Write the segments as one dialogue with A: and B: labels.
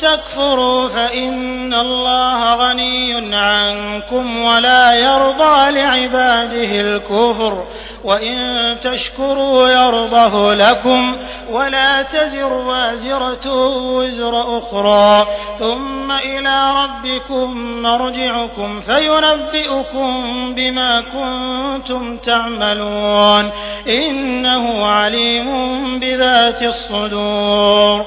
A: تكفروا فإن الله غني عنكم ولا يرضى لعباده الكفر وإن تشكروا يرضه لكم ولا تزر وازرة وزر أخرى ثم إلى ربكم مرجعكم فينبئكم بما كنتم تعملون إنه عليم بذات الصدور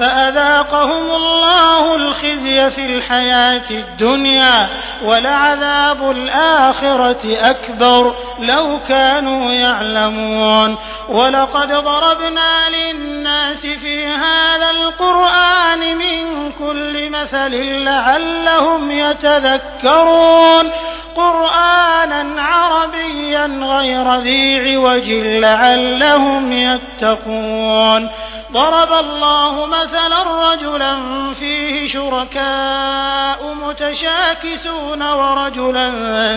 A: فأذاقهم الله الخزي في الحياة الدنيا ولعذاب الآخرة أكبر لو كانوا يعلمون. ولقد ضربنا للناس في هذا القرآن من كل مثل لعلهم يتذكرون. قرآنا عربيا غير ذي عوج لعلهم يتقون. ضرب الله مثلا رجلا فيه شركاء متشاكسون ورجلا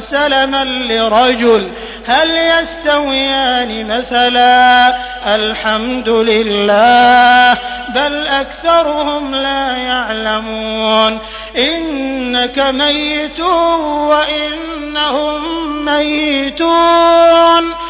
A: سلما لرجل. هل يستويان مثلا؟ الحمد لله بل أكثرهم لا يعلمون. إنك ميت وإنهم ميتون.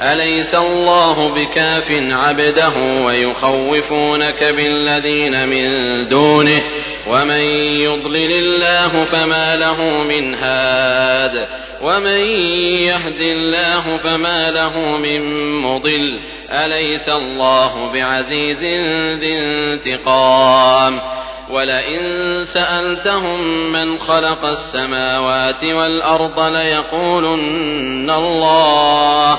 B: أليس الله بكاف عبده ويخوفونك بالذين من دونه ومن يضلل الله فما له من هاد ومن يهد الله فما له من مضل أليس الله بعزيز ذي انتقام ولئن سألتهم من خلق السماوات والأرض ليقولن الله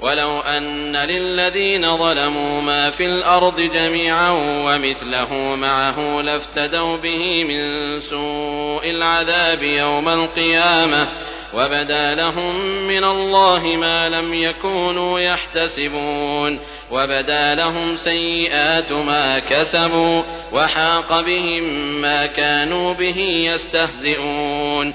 B: ولو أن للذين ظلموا ما في الأرض جميعا ومثله معه لافتدوا به من سوء العذاب يوم القيامة وبدا لهم من الله ما لم يكونوا يحتسبون وبدا لهم سيئات ما كسبوا وحاق بهم ما كانوا به يستهزئون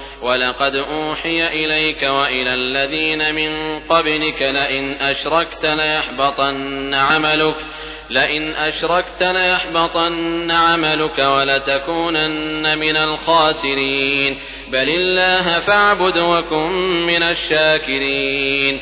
B: ولقد أوحي إليك وإلى الذين من قبلك لئن أشركت ليحبطن عملك لئن أشركت ليحبطن عملك ولتكونن من الخاسرين. بل الله فاعبد وكن من الشاكرين.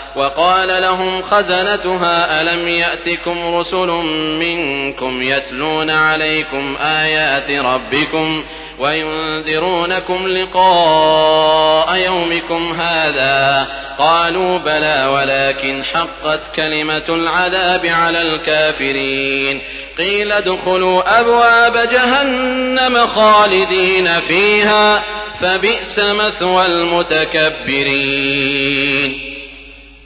B: وقال لهم خزنتها ألم يأتكم رسل منكم يتلون عليكم آيات ربكم وينذرونكم لقاء يومكم هذا؟ قالوا بلى ولكن حقت كلمة العذاب على الكافرين. قيل ادخلوا أبواب جهنم خالدين فيها فبئس مثوى المتكبرين.